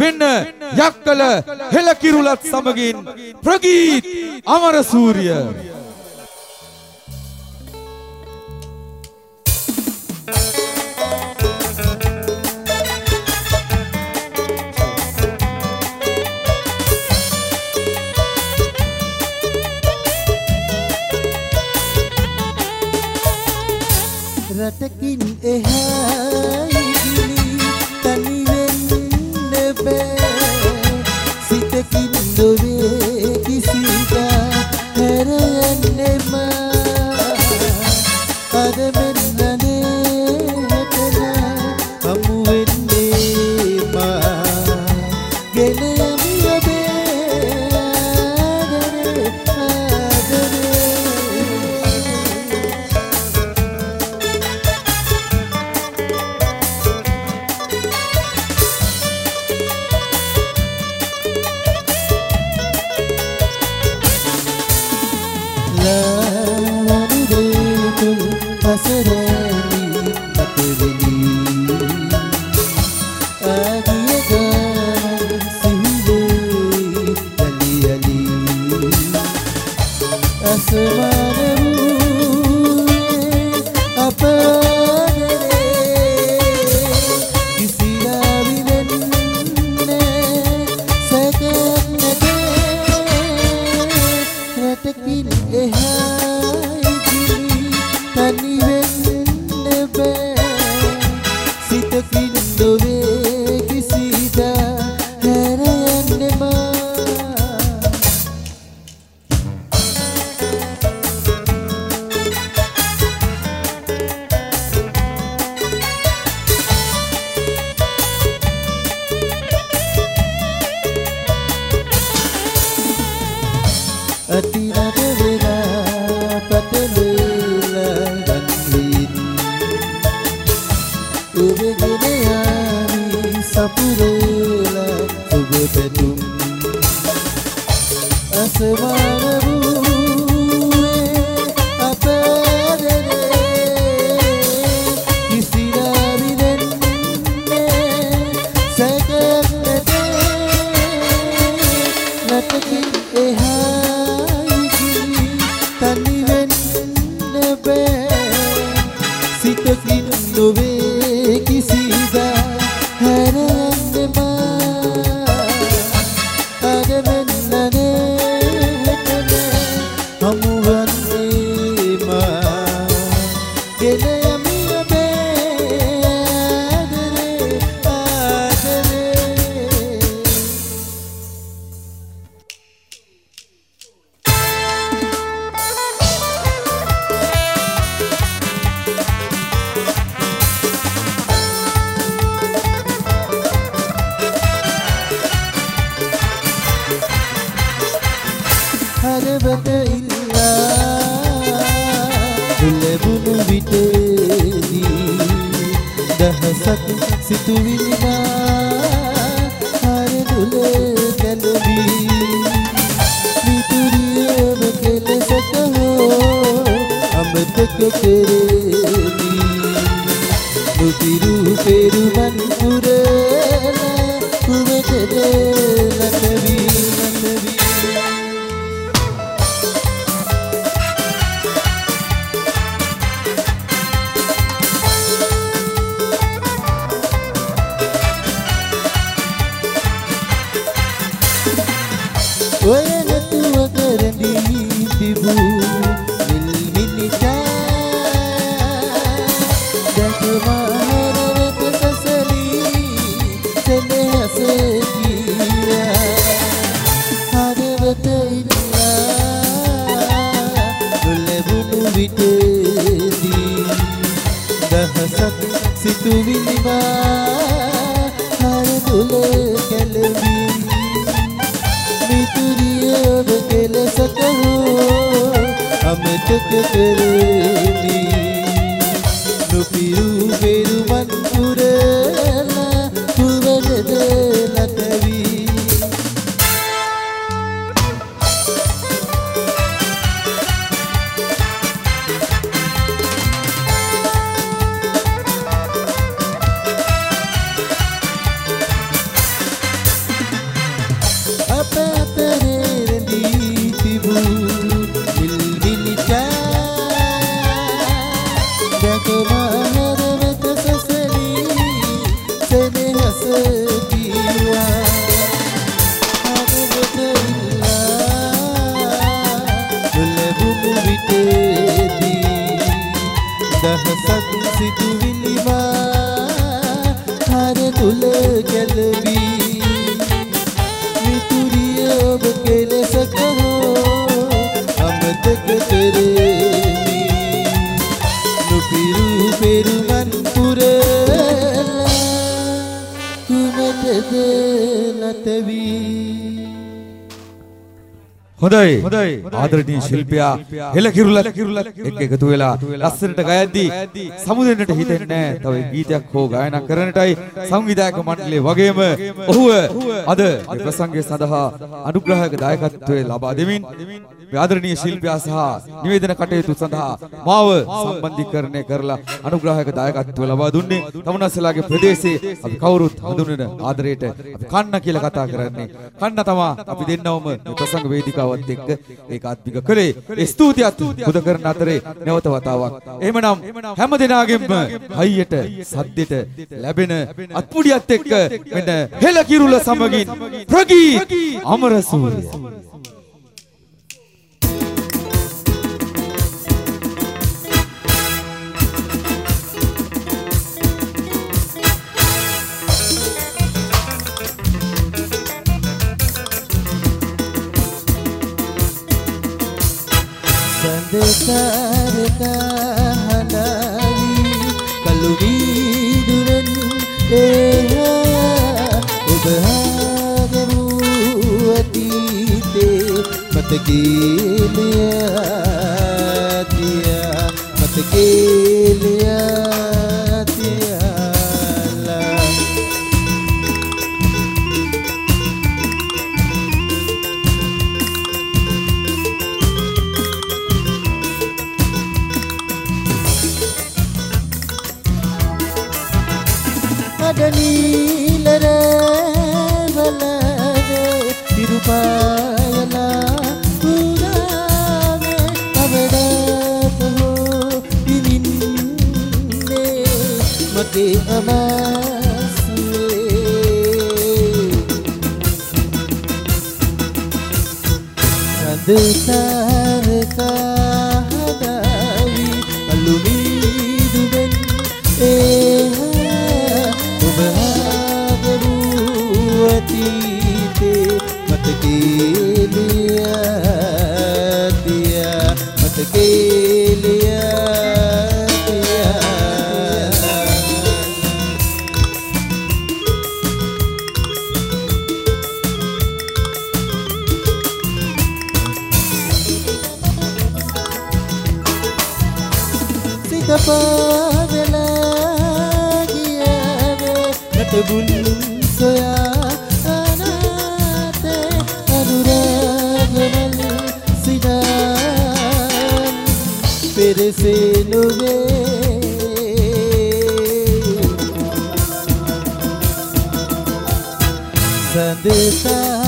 වෙන්න යක්කල හෙලකිරුලත් සමගින් ප්‍රගීත් අමරසූරිය. රටකින් එහා ඉදිලි තනි නොවේ සිතකින් නොවේ කිසිදා හැරයන්නෙම අදමෙන pagi Euh, Ati සිතුවිලිවා හර දුල ගැලවී මිතුරියව කෙලෙසට හෝ අමතක කෙරෙමි මුතිරු පෙරුවන් පුරන කුවටද ලටවී ඇඳුලේ කැලවි මිතුරිය ඔබ කෙලසක හෝ අමතක කරේ? ලතවී හොඳයි. ආදරණීය ශිල්පියා හෙළ කිරුලත් එක්ක එකතු වෙලා ලස්සනට ගයද්දී සමුදෙන්නට හිතෙන්නේ නැහැ. තව ගීතයක් හෝ ගායනා කරන්නටයි සංවිධායක මණ්ඩලය වගේම ඔහුව අද මේ ප්‍රසංගය සඳහා අනුග්‍රහයක දායකත්වයේ ලබා දෙමින් ආදරණීය ශිල්පියා සහ නිවේදන කටයුතු සඳහා මාව සම්බන්ධීකරණය කරලා අනුග්‍රහයක දායකත්වය ලබා දුන්නේ තමුණස්සලාගේ ප්‍රදේශයේ අපි කවුරුත් හඳුනන ආදරයට අපි කන්න කියලා කතා කරන්නේ. කන්න තමා අපි දෙන්නවම මේ ප්‍රසංග වේදිකාවත් එක්ක ඒක අත්වික කළේ. ඒ ස්තුතියත් පුද කරන අතරේ නැවත වතාවක්. එහෙමනම් හැම දිනාගෙම හයියට සද්දෙට ලැබෙන අත්පුඩියත් එක්ක මෙන්න හෙළ කිරුල සමගින් ප්‍රගීත් අමරසූරිය සඳකාරකා හඬාවි කළුවීදුරන් ඒහා ඔබහාගමූ අතීතේ මතකේලයා තියා මතකේලයා සඳතාරකාහදාවි අලුමීදුවෙන් ඒහා ඔබහාගරූ අතීතේ මතකේලියා පෙරසේ නොවේ සඳතාරකාඩාවි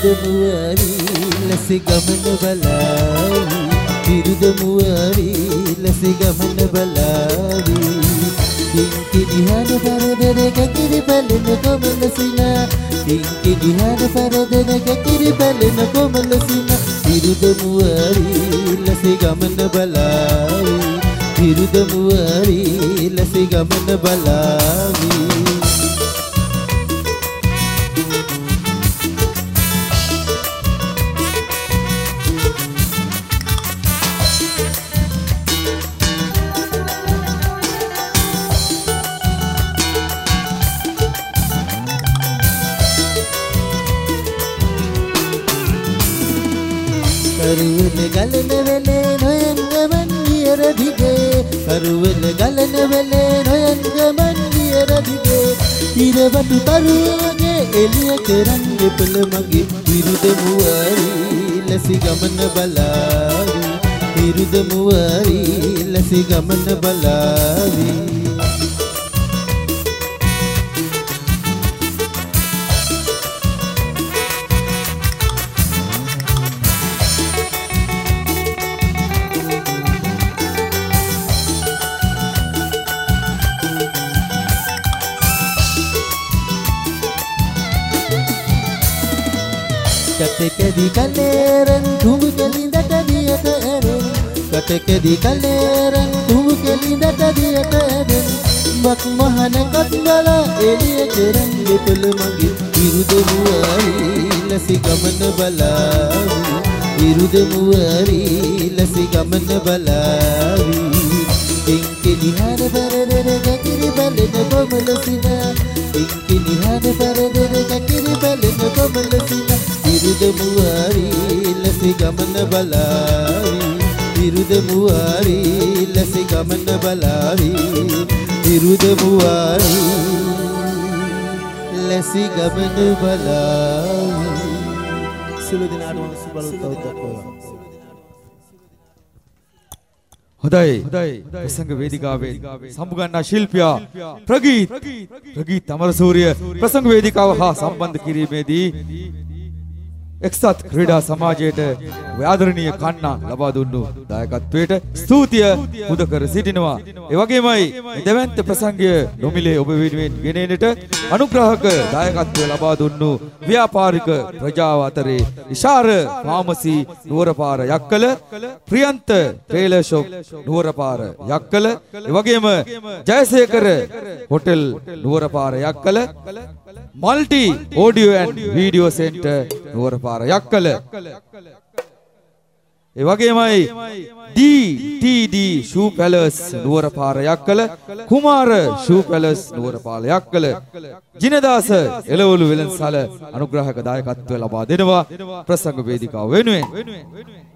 විරුදමුවරි ලෙස ගමන බලාවි. විරුදමුවරි ලෙස ගමන බලාවි. පින්කි දිහාන පරදරක කිරි බැලෙන කොමල සිනා පින්කි දිහාන පරදරක කිරි බැලෙන කොමල සිනා විරුදමුවරි ලෙස ගමන බලාවි. විරුදමුවරි ලෙස ගමන බලාවි. දිගේ කරුවල ගලන වෙලේ නොයන් ගමන් වියර දිගේ ඉරවටු තරුවගේ එළිය කරන්න එපළ මගේ. විරුද මුවරී ලැසි ගමන බලාවි. විරුද මුවරී ලැසි ගමන බලාවි. කටකෙදි කලේරන් තුඹ කෙලින්දට දියට ඇරෙන් කටකෙදි කලේරන් තුඹ කෙලින්දට දියට ඇරෙන් බක් මහන කත්වල එළිය කෙරන් දෙපළ මගේ විරුද මුවරි ලසි ගමන බලාවි. විරුද මුවරි ලසි ගමන බලාවි. එංකෙ නිහාර පරදර කකිරි බලන කොමලසින එංකෙ නිහාර පරදර කකිරි බලන කොමලසින විරුද මුවරි ලසි ගමන බලාවි. විරුද මුවරි ලසි ගමන බලාවි. විරුද මුවරි ලසි ගමන බලාවි. සිළු දිනාටම සුබලුත්තවතක් වේවා හොඳයි. ප්‍රසංග වේදිකාවේ සම්බුගන්නා ශිල්පියා ප්‍රගීත්. ප්‍රගීත් අමරසූරිය ප්‍රසංග වේදිකාව හා සම්බන්ධ කිරීමේදී එක්සත් ක්‍රීඩා සමාජයට ආදරණීය කන්නා ලබා දුන්නු දායකත්වයට ස්තුතිය පුද කර සිටිනවා. ඒ වගේමයි දෙවන්ත ප්‍රසංගය නොමිලේ ඔබ වෙනුවෙන් ගෙනෙන්නට අනුග්‍රහක දායකත්වය ලබා දුන්නු ව්‍යාපාරික ප්‍රජාව අතරේ Ishara pharmacy Nuwarapara Yakkala Priyantha trailer shop Nuwarapara Yakkala ඒ වගේම Jayasekara hotel Nuwarapara Yakkala multi audio and video centre Nuwarapara Yakkala. ඒ වගේමයි DTD shoe palace Nuwarapara Yakkala Kumara shoe palace Nuwarapala Yakkala. Jinadasa එළවලු වෙළන්සල අනුග්‍රහක දායකත්වය ලබා දෙනවා. ප්‍රසංග වේදිකාව වෙනුවෙන්.